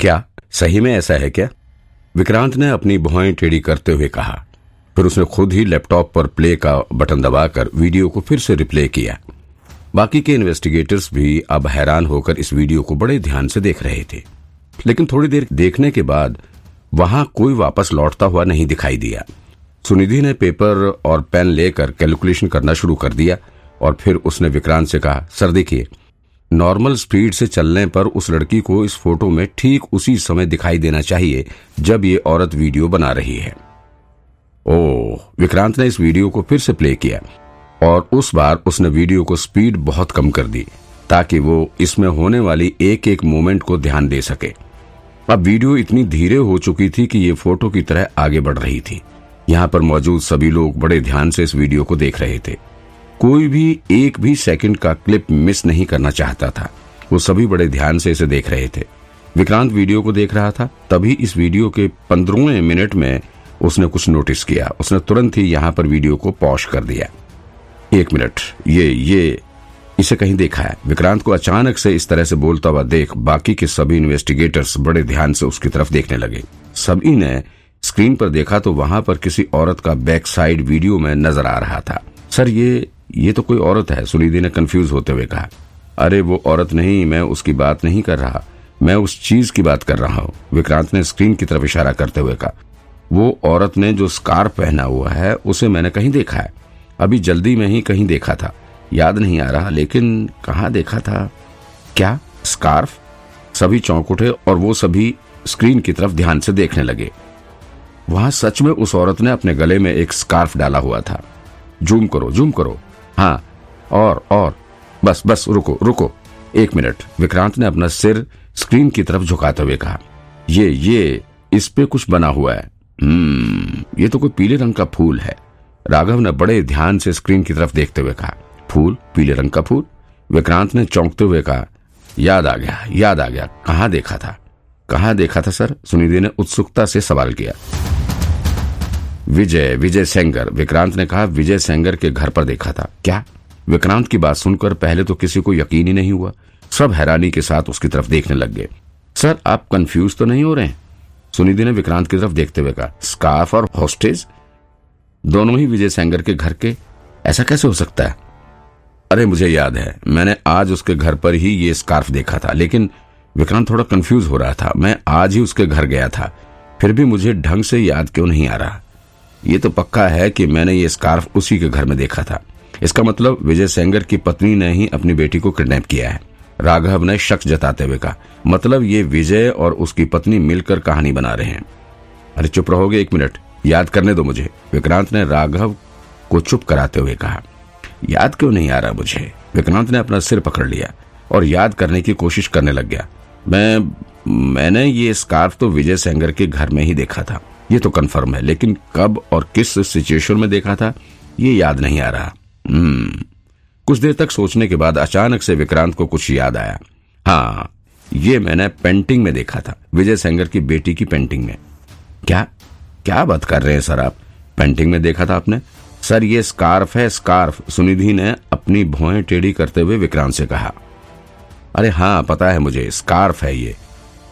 क्या, सही में ऐसा है क्या? विक्रांत ने अपनी भुआएँ टेढ़ी करते हुए कहा। फिर उसने खुद ही लैपटॉप पर प्ले का बटन दबाकर वीडियो को फिर से रिप्ले किया। बाकी के इन्वेस्टिगेटर्स भी अब हैरान होकर इस वीडियो को बड़े ध्यान से देख रहे थे। लेकिन थोड़ी देर देखने के बाद वहाँ कोई वापस लौटता हुआ नहीं दिखाई दिया। सुनिधि ने पेपर और पेन लेकर कैलकुलेशन करना शुरू कर दिया और फिर उसने विक्रांत से कहा, सर देखिए नॉर्मल स्पीड से चलने पर उस लड़की को इस फ़ोटो में ठीक उसी समय दिखाई देना चाहिए, जब ये औरत वीडियो बना रही है। ओह, विक्रांत ने इस वीडियो को फिर से प्ले किया, और उस बार उसने वीडियो को स्पीड बहुत कम कर दी, ताकि वो इसमें होने वाली एक एक मोमेंट को ध्यान दे सके। अब वीडियो इतनी धीरे हो चुकी थी कि ये फ़ोटो की तरह आगे बढ़ रही थी। यहाँ पर मौजूद सभी लोग बड़े ध्यान से इस वीडियो को देख रहे थे। कोई भी एक भी सेकंड का क्लिप मिस नहीं करना चाहता था। वो सभी बड़े ध्यान से इसे देख रहे थे। विक्रांत वीडियो को देख रहा था। तभी इस वीडियो के पंद्रहवें मिनट में उसने कुछ नोटिस किया। उसने तुरंत ही यहाँ पर वीडियो को पॉश कर दिया। एक मिनट। ये ये, इसे कहीं देखा है। विक्रांत को अचानक से इस तरह से बोलता हुआ देख बाकी के सभी इन्वेस्टिगेटर्स बड़े ध्यान से उसकी तरफ़ देखने लगे। सभी ने स्क्रीन पर देखा तो वहाँ पर किसी औरत का बैक साइड वीडियो में नज़र आ रहा था। सर, ये ये तो कोई औरत है सुनिधि ने कंफ्यूज होते हुए कहा। अरे, वो औरत नहीं, मैं उसकी बात नहीं कर रहा। मैं उस चीज़ की बात कर रहा हूँ, विक्रांत ने स्क्रीन की तरफ़ इशारा करते हुए कहा। वो औरत ने जो स्कार पहना हुआ है, उसे मैंने कहीं देखा है। अभी जल्दी में ही कहीं देखा था। याद नहीं आ रहा, लेकिन कहा देखा था? क्या? स्कार्फ सभी चौंक उठे और वो सभी स्क्रीन की तरफ़ ध्यान से देखने लगे। वहाँ सच में उस औरत ने अपने गले में एक स्कार्फ डाला हुआ था। जूम करो जूम करो। हाँ और और। बस बस, रुको रुको। एक मिनट। विक्रांत ने अपना सिर स्क्रीन की तरफ़ झुकाते हुए कहा, ये ये, इस पे कुछ बना हुआ है। हम्म ये तो कोई पीले रंग का फूल है। राघव ने बड़े ध्यान से स्क्रीन की तरफ़ देखते हुए कहा, फूल? पीले रंग का फूल? विक्रांत ने चौंकते हुए कहा, याद आ गया, याद आ गया। कहाँ देखा था? कहाँ देखा था, सर? सुनिधि ने उत्सुकता से सवाल किया। विजय विजय सेंगर। विक्रांत ने कहा, विजय सेंगर के घर पर देखा था। क्या? विक्रांत की बात सुनकर पहले तो किसी को यकीन ही नहीं हुआ। सब हैरानी के साथ उसकी तरफ़ देखने लग गए। सर, आप कंफ्यूज तो नहीं हो रहे सुनिधि ने विक्रांत की तरफ़ देखते हुए कहा स्कार्फ और हॉस्टेज दोनों ही विजय सेंगर के घर के? ऐसा कैसे हो सकता है? अरे, मुझे याद है। मैंने आज उसके घर पर ही ये स्कार्फ देखा था, लेकिन विक्रांत थोड़ा कंफ्यूज हो रहा था। मैं आज ही उसके घर गया था। फिर भी मुझे ढंग से याद क्यों नहीं आ रहा? ये तो पक्का है कि मैंने ये स्कार्फ उसी के घर में देखा था। इसका मतलब विजय सेंगर की पत्नी ने ही अपनी बेटी को किडनैप किया है। राघव ने शक जताते हुए कहा मतलब ये विजय और उसकी पत्नी मिलकर कहानी बना रहे हैं। अरे चुप रहोगे एक मिनट, याद करने दो मुझे। विक्रांत ने राघव को चुप कराते हुए कहा, याद क्यों नहीं आ रहा मुझे? विक्रांत ने अपना सिर पकड़ लिया और याद करने की कोशिश करने लग गया। मैं, मैंने ये स्कार्फ तो विजय सेंगर के घर में ही देखा था। ये तो कंफर्म है, लेकिन कब और किस सिचुएशन में देखा था, ये याद नहीं आ रहा। हम्म। कुछ देर तक सोचने के बाद अचानक से विक्रांत को कुछ याद आया। हाँ ये मैंने पेंटिंग में देखा था, विजय सेंगर की बेटी की पेंटिंग में। क्या? क्या बात कर रहे हैं सर आप? पेंटिंग में देखा था आपने? सर, ये स्कार्फ है स्कार्फ सुनिधि ने अपनी भौएँ टेढ़ी करते हुए विक्रांत से कहा। अरे हाँ पता है मुझे स्कार्फ है ये।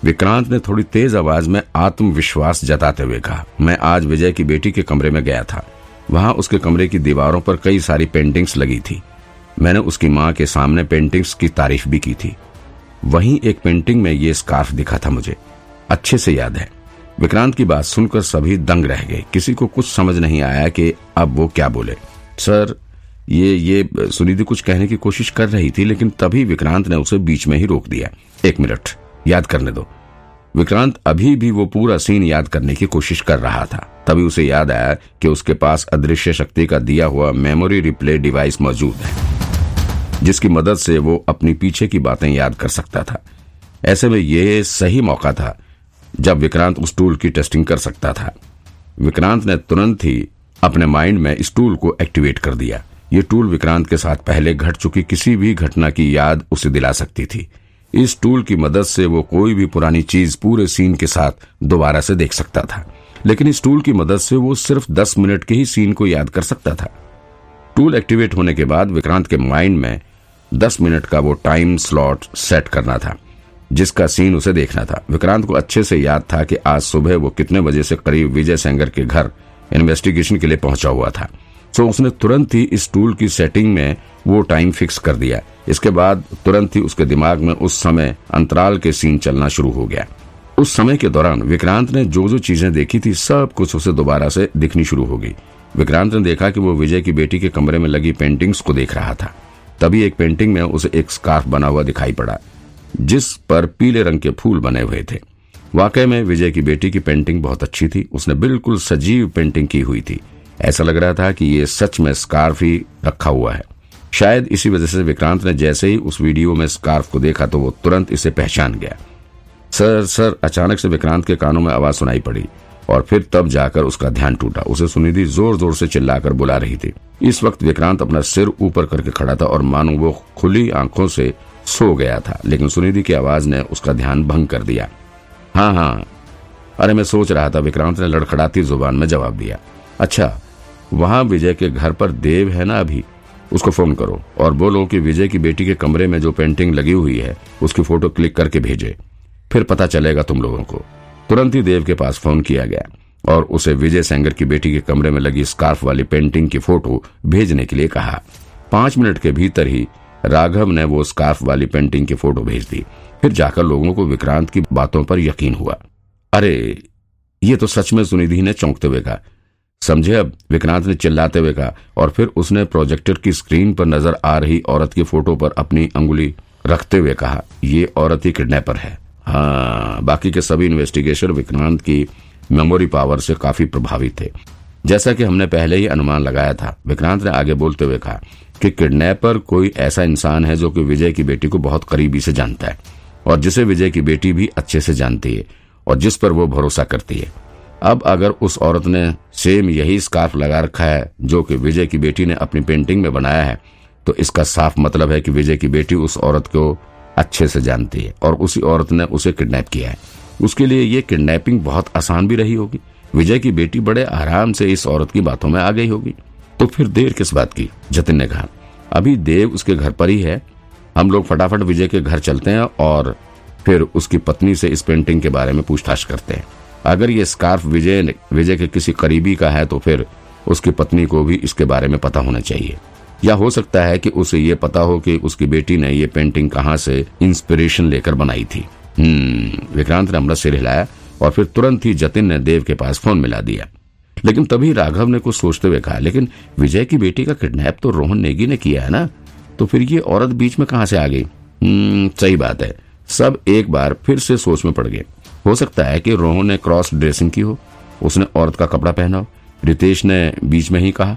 विक्रांत ने थोड़ी तेज आवाज़ में आत्मविश्वास जताते हुए कहा, मैं आज विजय की बेटी के कमरे में गया था। वहाँ उसके कमरे की दीवारों पर कई सारी पेंटिंग्स लगी थी। मैंने उसकी माँ के सामने पेंटिंग्स की तारीफ़ भी की थी। वहीं एक पेंटिंग में ये स्कार्फ दिखा था मुझे। अच्छे से याद है। विक्रांत की बात सुनकर सभी दंग रह गए। किसी को कुछ समझ नहीं आया कि अब वो क्या बोले। सर, ये ये सुनिधि कुछ कहने की कोशिश कर रही थी, लेकिन तभी विक्रांत ने उसे बीच में ही रोक दिया। एक मिनट। याद करने दो। विक्रांत अभी भी वो पूरा सीन याद करने की कोशिश कर रहा था। तभी उसे याद आया कि उसके पास अदृश्य शक्ति का दिया हुआ मेमोरी रिप्ले डिवाइस मौजूद है, जिसकी मदद से वो अपनी पीछे की बातें याद कर सकता था। ऐसे में यह सही मौका था, जब विक्रांत उस टूल की टेस्टिंग कर सकता था। विक्रांत ने तुरंत ही अपने माइंड में इस टूल को एक्टिवेट कर दिया। ये टूल विक्रांत के साथ पहले घट चुकी किसी भी घटना की याद उसे दिला सकती थी। इस टूल की मदद से वो कोई भी पुरानी चीज़ पूरे सीन के साथ दोबारा से देख सकता था। लेकिन इस टूल की मदद से वो सिर्फ़ दस मिनट के ही सीन को याद कर सकता था। टूल एक्टिवेट होने के बाद विक्रांत के माइंड में दस मिनट का वो टाइम स्लॉट सेट करना था, जिसका सीन उसे देखना था। विक्रांत को अच्छे से याद था कि आज सुबह वो कितने बजे से करीब विजय सेंगर के घर इन्वेस्टिगेशन के लिए पहुँचा हुआ था। सो उसने तुरंत ही इस टूल की सेटिंग में वो टाइम फिक्स कर दिया। इसके बाद तुरंत ही उसके दिमाग में उस समय अंतराल के सीन चलना शुरू हो गया। उस समय के दौरान विक्रांत ने जो जो चीज़ें देखी थी, सब कुछ उसे दोबारा से दिखनी शुरू हो गई। विक्रांत ने देखा कि वो विजय की बेटी के कमरे में लगी पेंटिंग्स को देख रहा था। तभी एक पेंटिंग में उसे एक स्कार्फ बना हुआ दिखाई पड़ा, जिस पर पीले रंग के फूल बने हुए थे। वाकई में विजय की बेटी की पेंटिंग बहुत अच्छी थी। उसने बिल्कुल सजीव पेंटिंग की हुई थी। ऐसा लग रहा था कि ये सच में स्कार्फ ही रखा हुआ है। शायद इसी वजह से विक्रांत ने जैसे ही उस वीडियो में स्कार्फ को देखा तो वो तुरंत इसे पहचान गया। सर सर, अचानक से विक्रांत के कानों में आवाज़ सुनाई पड़ी और फिर तब जाकर उसका ध्यान टूटा। उसे सुनिधि ज़ोर ज़ोर से चिल्लाकर बुला रही थी। इस वक्त विक्रांत अपना सिर ऊपर करके खड़ा था और मानो वो खुली आँखों से सो गया था, लेकिन सुनिधि की आवाज़ ने उसका ध्यान भंग कर दिया। हाँ हाँ। अरे, मैं सोच रहा था, विक्रांत ने लड़खड़ाती ज़ुबान में जवाब दिया। अच्छा वहाँ विजय के घर पर देव है ना अभी? उसको फ़ोन करो और बोलो कि विजय की बेटी के कमरे में जो पेंटिंग लगी हुई है, उसकी फ़ोटो क्लिक करके भेजे। फिर पता चलेगा तुम लोगों को। तुरंत ही देव के पास फ़ोन किया गया और उसे विजय सेंगर की बेटी के कमरे में लगी स्कार्फ वाली पेंटिंग की फ़ोटो भेजने के लिए कहा। पाँच मिनट के भीतर ही राघव ने वो स्कार्फ वाली पेंटिंग की फ़ोटो भेज दी। फिर जाकर लोगों को विक्रांत की बातों पर यकीन हुआ। अरे, ये तो सच में सुनिधि ने चौंकते हुए कहा। समझे अब? विक्रांत ने चिल्लाते हुए कहा, और फिर उसने प्रोजेक्टर की स्क्रीन पर नज़र आ रही औरत की फ़ोटो पर अपनी अंगुली रखते हुए कहा, ये औरत ही किडनैपर है। हाँ बाकी के सभी इन्वेस्टिगेशन विक्रांत की मेमोरी पावर से काफ़ी प्रभावित थे। जैसा कि हमने पहले ही अनुमान लगाया था, विक्रांत ने आगे बोलते हुए कहा कि किडनैपर कोई ऐसा इंसान है जो कि विजय की बेटी को बहुत करीबी से जानता है, और जिसे विजय की बेटी भी अच्छे से जानती है, और जिस पर वो भरोसा करती है। अब अगर उस औरत ने सेम यही स्कार्फ लगा रखा है जो कि विजय की बेटी ने अपनी पेंटिंग में बनाया है तो इसका साफ़ मतलब है कि विजय की बेटी उस औरत को अच्छे से जानती है और उसी औरत ने उसे किडनैप किया है। उसके लिए ये किडनैपिंग बहुत आसान भी रही होगी। विजय की बेटी बड़े आराम से इस औरत की बातों में आ गई होगी। तो फिर देर किस बात की? जतिन ने कहा, अभी देव उसके घर पर ही है। हम लोग फटाफट विजय के घर चलते हैं और फिर उसकी पत्नी से इस पेंटिंग के बारे में पूछताछ करते हैं। अगर ये स्कार्फ विजय विजय के किसी करीबी का है तो फिर उसकी पत्नी को भी इसके बारे में पता होना चाहिए। या हो सकता है कि उसे ये पता हो कि उसकी बेटी ने ये पेंटिंग कहाँ से इंस्पिरेशन लेकर बनाई थी। हम्म विक्रांत ने अमृत सिर हिलाया और फिर तुरंत ही जतिन ने देव के पास फ़ोन मिला दिया। लेकिन तभी राघव ने कुछ सोचते हुए कहा, लेकिन विजय की बेटी का किडनैप तो रोहन नेगी ने किया है ना? तो फिर ये औरत बीच में कहाँ से आ गई? हम्म सही बात है। सब एक बार फिर से सोच में पड़ गए। हो सकता है कि रोहन ने क्रॉस ड्रेसिंग की हो। उसने औरत का कपड़ा पहना हो। रितेश ने बीच में ही कहा,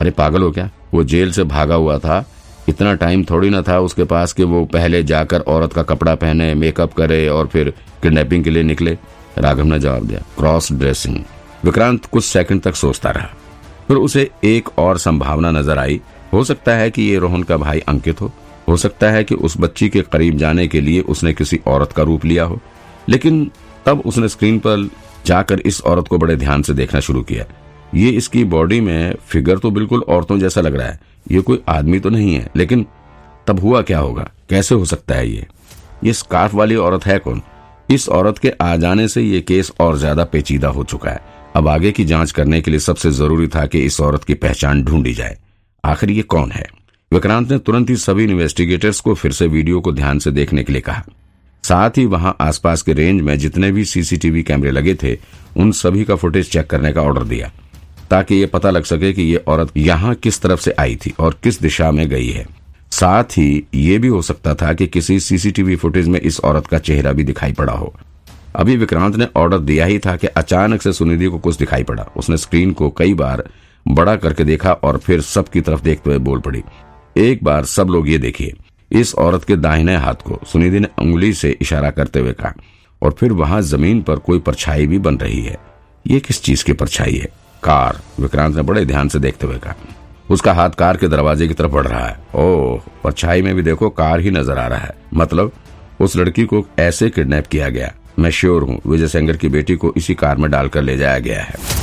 अरे पागल हो क्या? वो जेल से भागा हुआ था। इतना टाइम थोड़ी ना था उसके पास कि वो पहले जाकर औरत का कपड़ा पहने, मेकअप करे और फिर किडनैपिंग के लिए निकले। राघव ने जवाब दिया, क्रॉस ड्रेसिंग। विक्रांत कुछ सेकंड तक सोचता रहा। फिर उसे एक और संभावना नज़र आई। हो सकता है कि ये रोहन का भाई अंकित हो। हो सकता है कि उस बच्ची के करीब जाने के लिए उसने किसी औरत का रूप लिया हो। लेकिन तब उसने स्क्रीन पर जाकर इस औरत को बड़े ध्यान से देखना शुरू किया। ये इसकी बॉडी में फिगर तो बिल्कुल औरतों जैसा लग रहा है। ये कोई आदमी तो नहीं है, लेकिन तब हुआ क्या होगा? कैसे हो सकता है ये? ये स्कार्फ वाली औरत है कौन? इस औरत के आ जाने से ये केस और ज़्यादा पेचीदा हो चुका है। अब आगे की जाँच करने के लिए सबसे ज़रूरी था कि इस औरत की पहचान ढूंढी जाए। आखिर ये कौन है? विक्रांत ने तुरंत ही सभी इन्वेस्टिगेटर्स को फिर से वीडियो को ध्यान से देखने के लिए कहा। साथ ही वहाँ आसपास के रेंज में जितने भी सीसीटीवी कैमरे लगे थे, उन सभी का फुटेज चेक करने का ऑर्डर दिया, ताकि ये पता लग सके कि ये औरत यहाँ किस तरफ़ से आई थी और किस दिशा में गई है। साथ ही ये भी हो सकता था कि किसी सीसीटीवी फुटेज में इस औरत का चेहरा भी दिखाई पड़ा हो। अभी विक्रांत ने ऑर्डर दिया ही था कि अचानक से सुनिधि को कुछ दिखाई पड़ा। उसने स्क्रीन को कई बार बड़ा करके देखा और फिर सबकी तरफ़ देखते हुए बोल पड़ी। एक बार सब लोग ये देखिए। इस औरत के दाहिने हाथ को सुनिधि ने उंगली से इशारा करते हुए कहा, और फिर वहाँ ज़मीन पर कोई परछाई भी बन रही है। ये किस चीज़ की परछाई है? कार, विक्रांत ने बड़े ध्यान से देखते हुए कहा। उसका हाथ कार के दरवाजे की तरफ़ बढ़ रहा है। ओह, परछाई में भी देखो कार ही नज़र आ रहा है। मतलब उस लड़की को ऐसे किडनैप किया गया। मैं श्योर हूँ, विजय सेंगर की बेटी को इसी कार में डालकर ले जाया गया है।